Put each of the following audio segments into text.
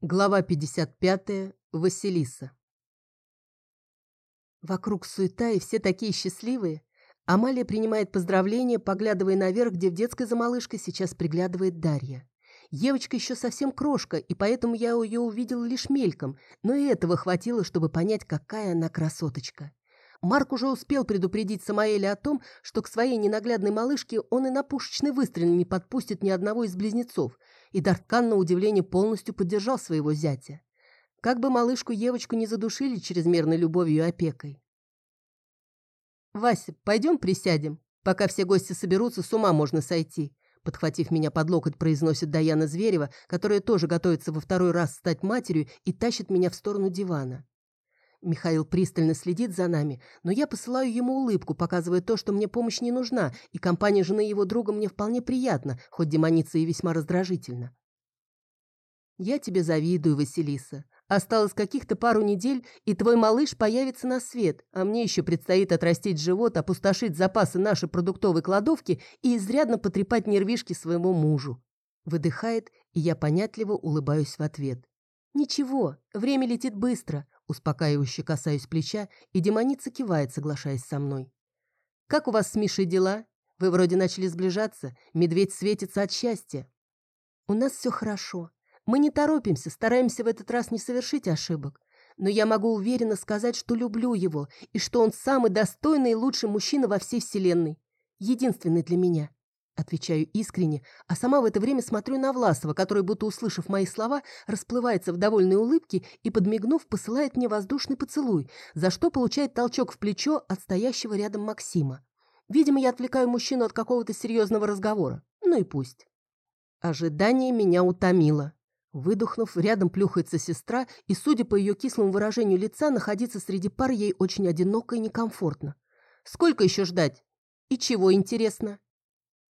Глава 55. Василиса. Вокруг суета, и все такие счастливые. Амалия принимает поздравления, поглядывая наверх, где в детской за малышкой сейчас приглядывает Дарья. Девочка еще совсем крошка, и поэтому я ее увидела лишь мельком, но и этого хватило, чтобы понять, какая она красоточка. Марк уже успел предупредить Самаэля о том, что к своей ненаглядной малышке он и на пушечный выстрел не подпустит ни одного из близнецов, и Дарткан, на удивление, полностью поддержал своего зятя. Как бы малышку-евочку не задушили чрезмерной любовью и опекой. «Вася, пойдем присядем? Пока все гости соберутся, с ума можно сойти», подхватив меня под локоть, произносит Даяна Зверева, которая тоже готовится во второй раз стать матерью и тащит меня в сторону дивана. Михаил пристально следит за нами, но я посылаю ему улыбку, показывая то, что мне помощь не нужна, и компания жены его друга мне вполне приятна, хоть демоница и весьма раздражительна. Я тебе завидую, Василиса. Осталось каких-то пару недель, и твой малыш появится на свет, а мне еще предстоит отрастить живот, опустошить запасы нашей продуктовой кладовки и изрядно потрепать нервишки своему мужу. Выдыхает, и я понятливо улыбаюсь в ответ. Ничего, время летит быстро, Успокаивающе касаюсь плеча, и демоница кивает, соглашаясь со мной. «Как у вас с Мишей дела? Вы вроде начали сближаться, медведь светится от счастья». «У нас все хорошо. Мы не торопимся, стараемся в этот раз не совершить ошибок. Но я могу уверенно сказать, что люблю его, и что он самый достойный и лучший мужчина во всей вселенной. Единственный для меня». Отвечаю искренне, а сама в это время смотрю на Власова, который, будто услышав мои слова, расплывается в довольной улыбке и, подмигнув, посылает мне воздушный поцелуй, за что получает толчок в плечо от стоящего рядом Максима. Видимо, я отвлекаю мужчину от какого-то серьезного разговора. Ну и пусть. Ожидание меня утомило. Выдохнув, рядом плюхается сестра, и, судя по ее кислому выражению лица, находиться среди пар ей очень одиноко и некомфортно. Сколько еще ждать? И чего интересно?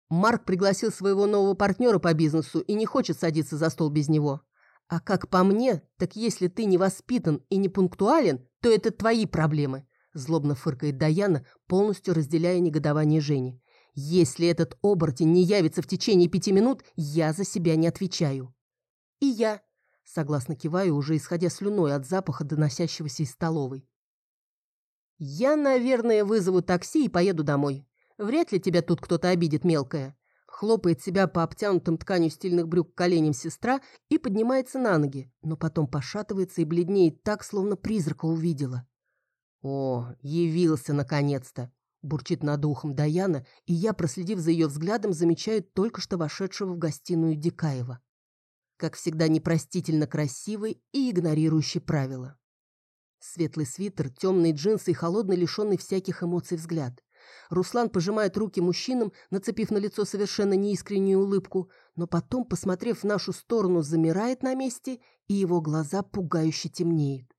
Марк пригласил своего нового партнера по бизнесу и не хочет садиться за стол без него. А как по мне, так если ты не воспитан и не пунктуален, то это твои проблемы, злобно фыркает Даяна, полностью разделяя негодование Жени. Если этот оборотень не явится в течение пяти минут, я за себя не отвечаю. И я, согласно киваю, уже исходя слюной от запаха, доносящегося из столовой. Я, наверное, вызову такси и поеду домой. Вряд ли тебя тут кто-то обидит, мелкая. Хлопает себя по обтянутым тканью стильных брюк коленям сестра и поднимается на ноги, но потом пошатывается и бледнеет так, словно призрака увидела. «О, явился наконец-то!» бурчит над ухом Даяна, и я, проследив за ее взглядом, замечаю только что вошедшего в гостиную Дикаева. Как всегда, непростительно красивый и игнорирующий правила. Светлый свитер, темные джинсы и холодный, лишенный всяких эмоций взгляд. Руслан пожимает руки мужчинам, нацепив на лицо совершенно неискреннюю улыбку, но потом, посмотрев в нашу сторону, замирает на месте, и его глаза пугающе темнеют.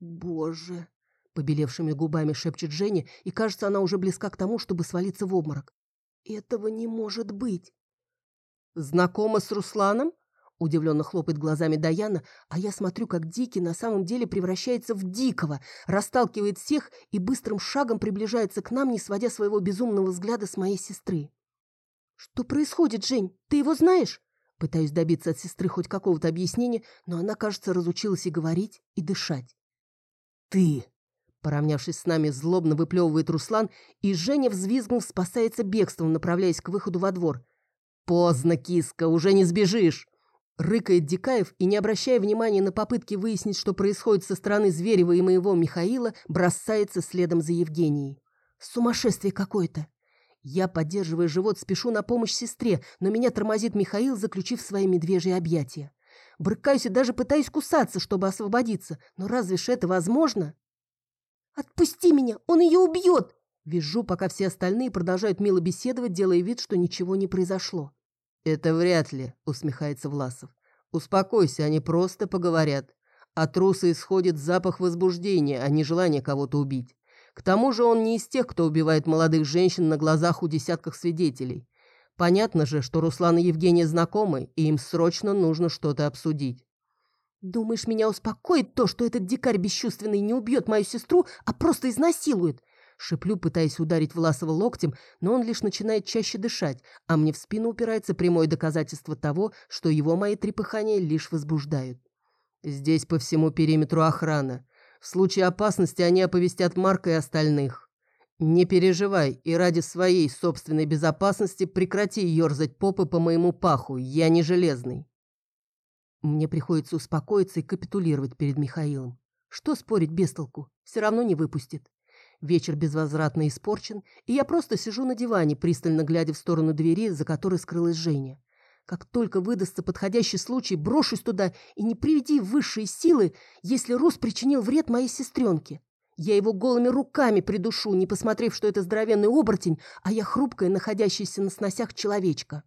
«Боже!» — побелевшими губами шепчет Женя, и кажется, она уже близка к тому, чтобы свалиться в обморок. «Этого не может быть!» «Знакома с Русланом?» Удивленно хлопает глазами Даяна, а я смотрю, как Дикий на самом деле превращается в Дикого, расталкивает всех и быстрым шагом приближается к нам, не сводя своего безумного взгляда с моей сестры. «Что происходит, Жень? Ты его знаешь?» Пытаюсь добиться от сестры хоть какого-то объяснения, но она, кажется, разучилась и говорить, и дышать. «Ты!» Поравнявшись с нами, злобно выплевывает Руслан, и Женя, взвизгнув, спасается бегством, направляясь к выходу во двор. «Поздно, киска, уже не сбежишь!» Рыкает Дикаев и, не обращая внимания на попытки выяснить, что происходит со стороны Зверева и моего Михаила, бросается следом за Евгенией. Сумасшествие какое-то. Я, поддерживая живот, спешу на помощь сестре, но меня тормозит Михаил, заключив свои медвежьи объятия. Брыкаюсь и даже пытаюсь кусаться, чтобы освободиться. Но разве ж это возможно? «Отпусти меня! Он ее убьет!» Вижу, пока все остальные продолжают мило беседовать, делая вид, что ничего не произошло. «Это вряд ли», — усмехается Власов. «Успокойся, они просто поговорят. От труса исходит запах возбуждения, а не желание кого-то убить. К тому же он не из тех, кто убивает молодых женщин на глазах у десятков свидетелей. Понятно же, что Руслан и Евгения знакомы, и им срочно нужно что-то обсудить. «Думаешь, меня успокоит то, что этот дикарь бесчувственный не убьет мою сестру, а просто изнасилует? Шиплю, пытаясь ударить Власова локтем, но он лишь начинает чаще дышать, а мне в спину упирается прямое доказательство того, что его мои трепыхания лишь возбуждают. Здесь по всему периметру охрана. В случае опасности они оповестят Марка и остальных. Не переживай и ради своей собственной безопасности прекрати ерзать попы по моему паху, я не железный. Мне приходится успокоиться и капитулировать перед Михаилом. Что спорить без толку? Все равно не выпустит. Вечер безвозвратно испорчен, и я просто сижу на диване, пристально глядя в сторону двери, за которой скрылась Женя. Как только выдастся подходящий случай, брошусь туда и не приведи высшие силы, если Рус причинил вред моей сестренке. Я его голыми руками придушу, не посмотрев, что это здоровенный оборотень, а я хрупкая, находящаяся на сносях человечка.